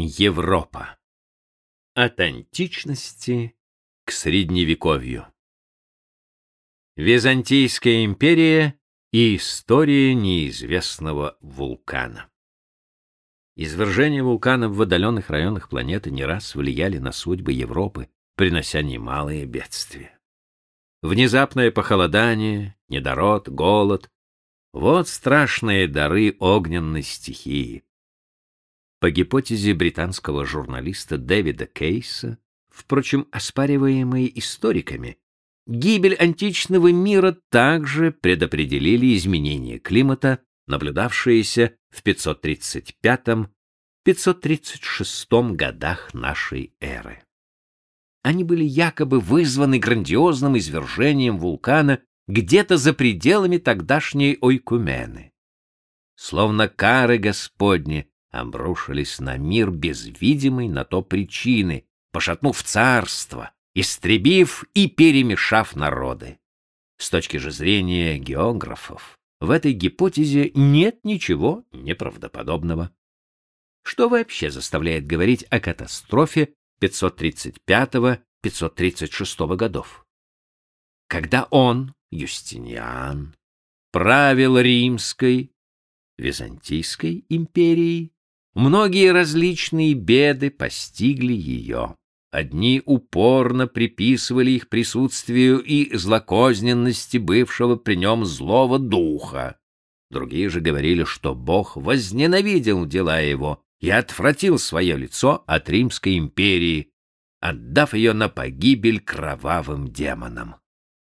Европа. От античности к средневековью. Византийская империя и история неизвестного вулкана. Извержения вулканов в отдаленных районах планеты не раз влияли на судьбы Европы, принося немалые бедствия. Внезапное похолодание, недород, голод — вот страшные дары огненной стихии. По гипотезе британского журналиста Дэвида Кейса, впрочем, оспариваемой историками, гибель античного мира также предопределили изменения климата, наблюдавшиеся в 535-536 годах нашей эры. Они были якобы вызваны грандиозным извержением вулкана где-то за пределами тогдашней Ойкумены. Словно кары Господни, обрушились на мир без видимой на то причины, пошатнув царство, истребив и перемешав народы. С точки же зрения географов, в этой гипотезе нет ничего неправдоподобного. Что вообще заставляет говорить о катастрофе 535-536 годов? Когда он, Юстиниан, правил Римской, Византийской империей, Многие различные беды постигли ее. Одни упорно приписывали их присутствию и злокозненности бывшего при нем злого духа. Другие же говорили, что Бог возненавидел дела его и отвратил свое лицо от Римской империи, отдав ее на погибель кровавым демонам.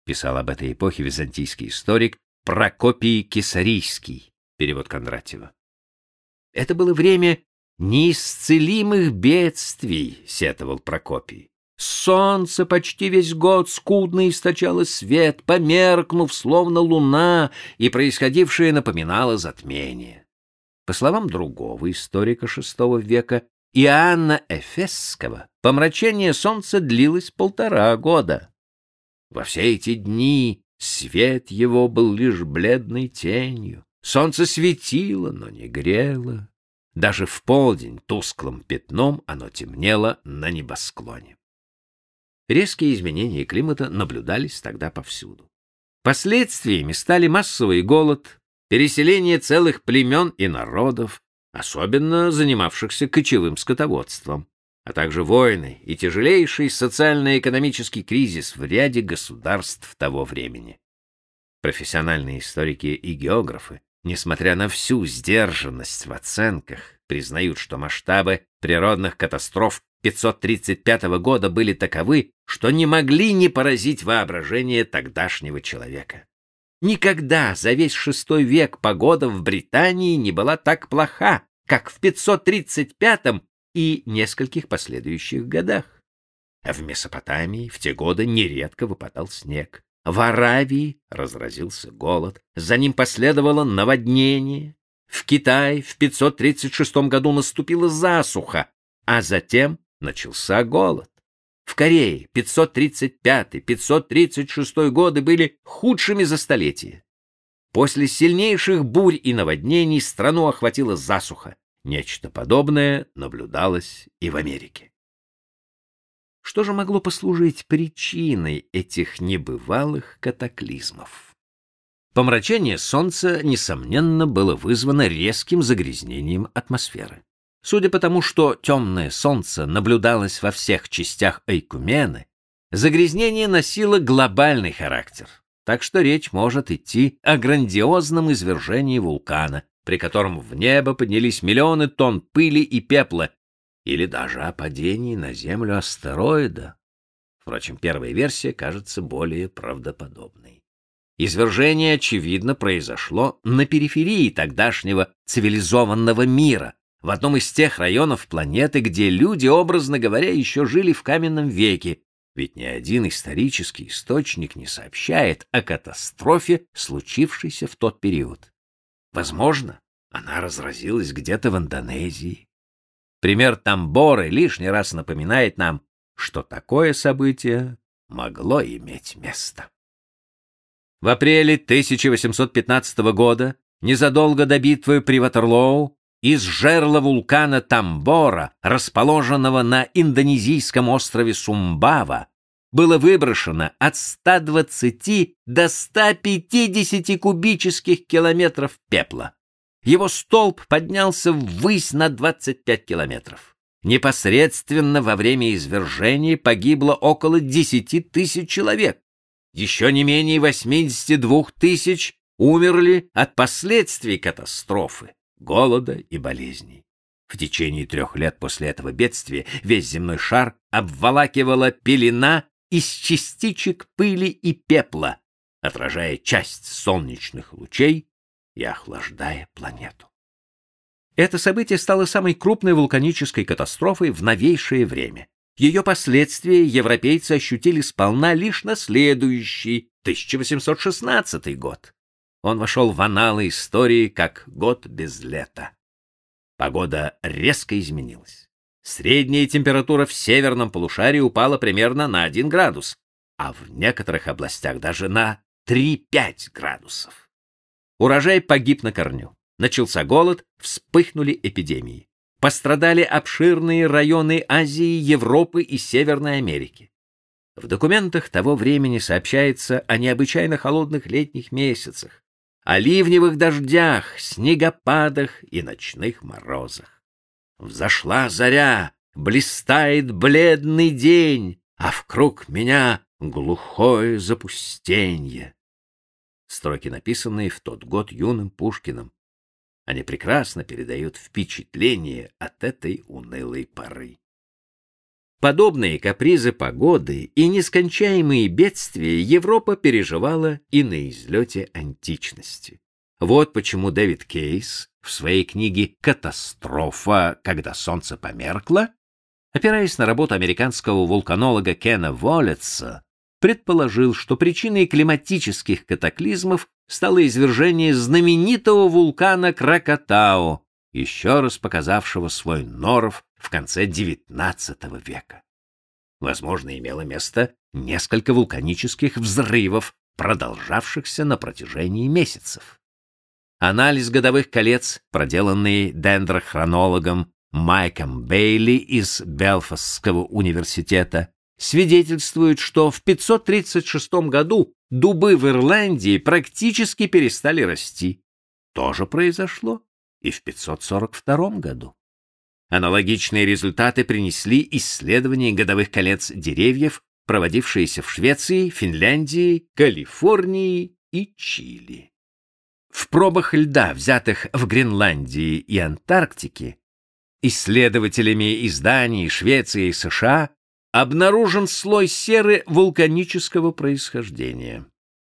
Писал об этой эпохе византийский историк Прокопий Кесарийский, перевод Кондратьева. Это было время неисцелимых бедствий, сетовал Прокопий. Солнце почти весь год скудно источало свет, померкнув, словно луна, и происходившее напоминало затмение. По словам другого историка VI века, Иоанна Эфесского, помрачение солнца длилось полтора года. Во все эти дни свет его был лишь бледной тенью, Солнце светило, но не грело. Даже в полдень тусклым пятном оно темнело на небосклоне. Резкие изменения климата наблюдались тогда повсюду. Последствиями стали массовый голод, переселение целых племен и народов, особенно занимавшихся кочевым скотоводством, а также войны и тяжелейший социально-экономический кризис в ряде государств того времени. Профессиональные историки и географы несмотря на всю сдержанность в оценках, признают, что масштабы природных катастроф 535 года были таковы, что не могли не поразить воображение тогдашнего человека. Никогда за весь шестой век погода в Британии не была так плоха, как в 535 и нескольких последующих годах. А в Месопотамии в те годы нередко выпадал снег. В Аравии разразился голод, за ним последовало наводнение. В Китае в 536 году наступила засуха, а затем начался голод. В Корее 535-536 годы были худшими за столетие. После сильнейших бурь и наводнений страну охватила засуха. Нечто подобное наблюдалось и в Америке. Что же могло послужить причиной этих небывалых катаклизмов? Помрачение Солнца, несомненно, было вызвано резким загрязнением атмосферы. Судя по тому, что темное Солнце наблюдалось во всех частях Айкумены, загрязнение носило глобальный характер, так что речь может идти о грандиозном извержении вулкана, при котором в небо поднялись миллионы тонн пыли и пепла, или даже о падении на Землю астероида. Впрочем, первая версия кажется более правдоподобной. Извержение, очевидно, произошло на периферии тогдашнего цивилизованного мира, в одном из тех районов планеты, где люди, образно говоря, еще жили в каменном веке, ведь ни один исторический источник не сообщает о катастрофе, случившейся в тот период. Возможно, она разразилась где-то в Индонезии, Пример Тамборы лишний раз напоминает нам, что такое событие могло иметь место. В апреле 1815 года, незадолго до битвы при Ватерлоу, из жерла вулкана Тамбора, расположенного на индонезийском острове Сумбава, было выброшено от 120 до 150 кубических километров пепла. Его столб поднялся ввысь на 25 километров. Непосредственно во время извержения погибло около 10 тысяч человек. Еще не менее 82 тысяч умерли от последствий катастрофы, голода и болезней. В течение трех лет после этого бедствия весь земной шар обволакивала пелена из частичек пыли и пепла, отражая часть солнечных лучей и охлаждая планету. Это событие стало самой крупной вулканической катастрофой в новейшее время. Ее последствия европейцы ощутили сполна лишь на следующий, 1816 год. Он вошел в аналы истории как год без лета. Погода резко изменилась. Средняя температура в северном полушарии упала примерно на 1 градус, а в некоторых областях даже на 3-5 градусов. Урожай погиб на корню. Начался голод, вспыхнули эпидемии. Пострадали обширные районы Азии, Европы и Северной Америки. В документах того времени сообщается о необычайно холодных летних месяцах, о ливневых дождях, снегопадах и ночных морозах. Взошла заря, блистает бледный день, а вкруг меня глухое запустенье. Строки, написанные в тот год юным Пушкиным. Они прекрасно передают впечатление от этой унылой поры. Подобные капризы погоды и нескончаемые бедствия Европа переживала и на излете античности. Вот почему Дэвид Кейс в своей книге «Катастрофа. Когда солнце померкло», опираясь на работу американского вулканолога Кена Воллетса, предположил, что причиной климатических катаклизмов стало извержение знаменитого вулкана Кракатау, еще раз показавшего свой норов в конце XIX века. Возможно, имело место несколько вулканических взрывов, продолжавшихся на протяжении месяцев. Анализ годовых колец, проделанный дендрохронологом Майком Бейли из Белфастского университета, свидетельствует, что в 536 году дубы в Ирландии практически перестали расти. То же произошло и в 542 году. Аналогичные результаты принесли исследования годовых колец деревьев, проводившиеся в Швеции, Финляндии, Калифорнии и Чили. В пробах льда, взятых в Гренландии и Антарктике, исследователями из Дании, Швеции и США обнаружен слой серы вулканического происхождения.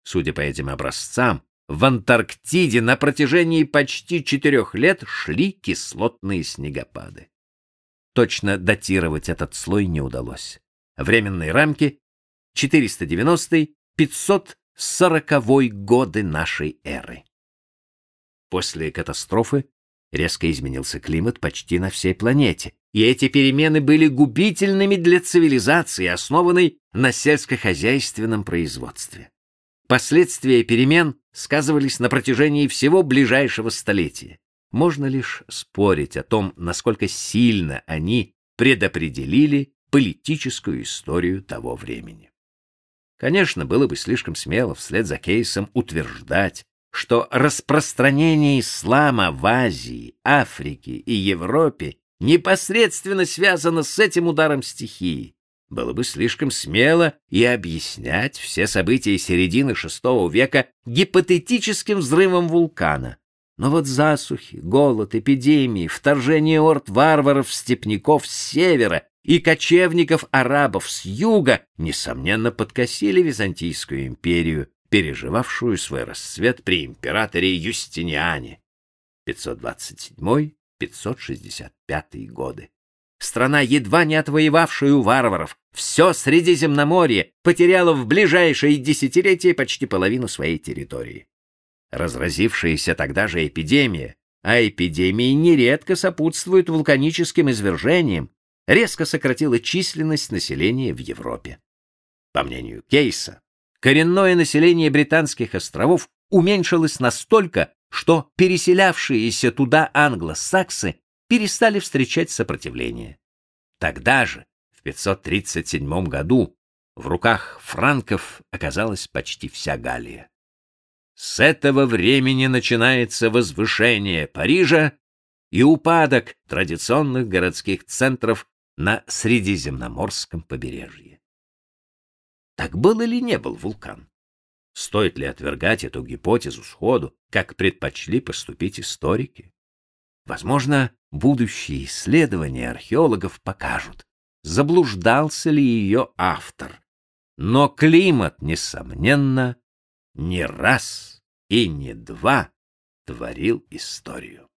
Судя по этим образцам, в Антарктиде на протяжении почти четырех лет шли кислотные снегопады. Точно датировать этот слой не удалось. Временные рамки 490-540 годы нашей эры. После катастрофы резко изменился климат почти на всей планете, и эти перемены были губительными для цивилизации, основанной на сельскохозяйственном производстве. Последствия перемен сказывались на протяжении всего ближайшего столетия. Можно лишь спорить о том, насколько сильно они предопределили политическую историю того времени. Конечно, было бы слишком смело вслед за Кейсом утверждать, что распространение ислама в Азии, Африке и Европе непосредственно связано с этим ударом стихии, было бы слишком смело и объяснять все события середины VI века гипотетическим взрывом вулкана. Но вот засухи, голод, эпидемии, вторжение орд варваров-степняков с севера и кочевников-арабов с юга, несомненно, подкосили Византийскую империю, переживавшую свой расцвет при императоре Юстиниане 527-565 годы страна, едва не отвоевавшая у варваров, все Средиземноморье потеряла в ближайшие десятилетия почти половину своей территории. Разразившаяся тогда же эпидемия, а эпидемии нередко сопутствуют вулканическим извержениям, резко сократила численность населения в Европе. По мнению Кейса, коренное население британских островов уменьшилось настолько, что переселявшиеся туда англосаксы перестали встречать сопротивление. Тогда же, в 537 году, в руках франков оказалась почти вся Галлия. С этого времени начинается возвышение Парижа и упадок традиционных городских центров на Средиземноморском побережье. Так был или не был вулкан? Стоит ли отвергать эту гипотезу сходу, как предпочли поступить историки? Возможно, будущие исследования археологов покажут, заблуждался ли ее автор. Но климат, несомненно, не раз и не два творил историю.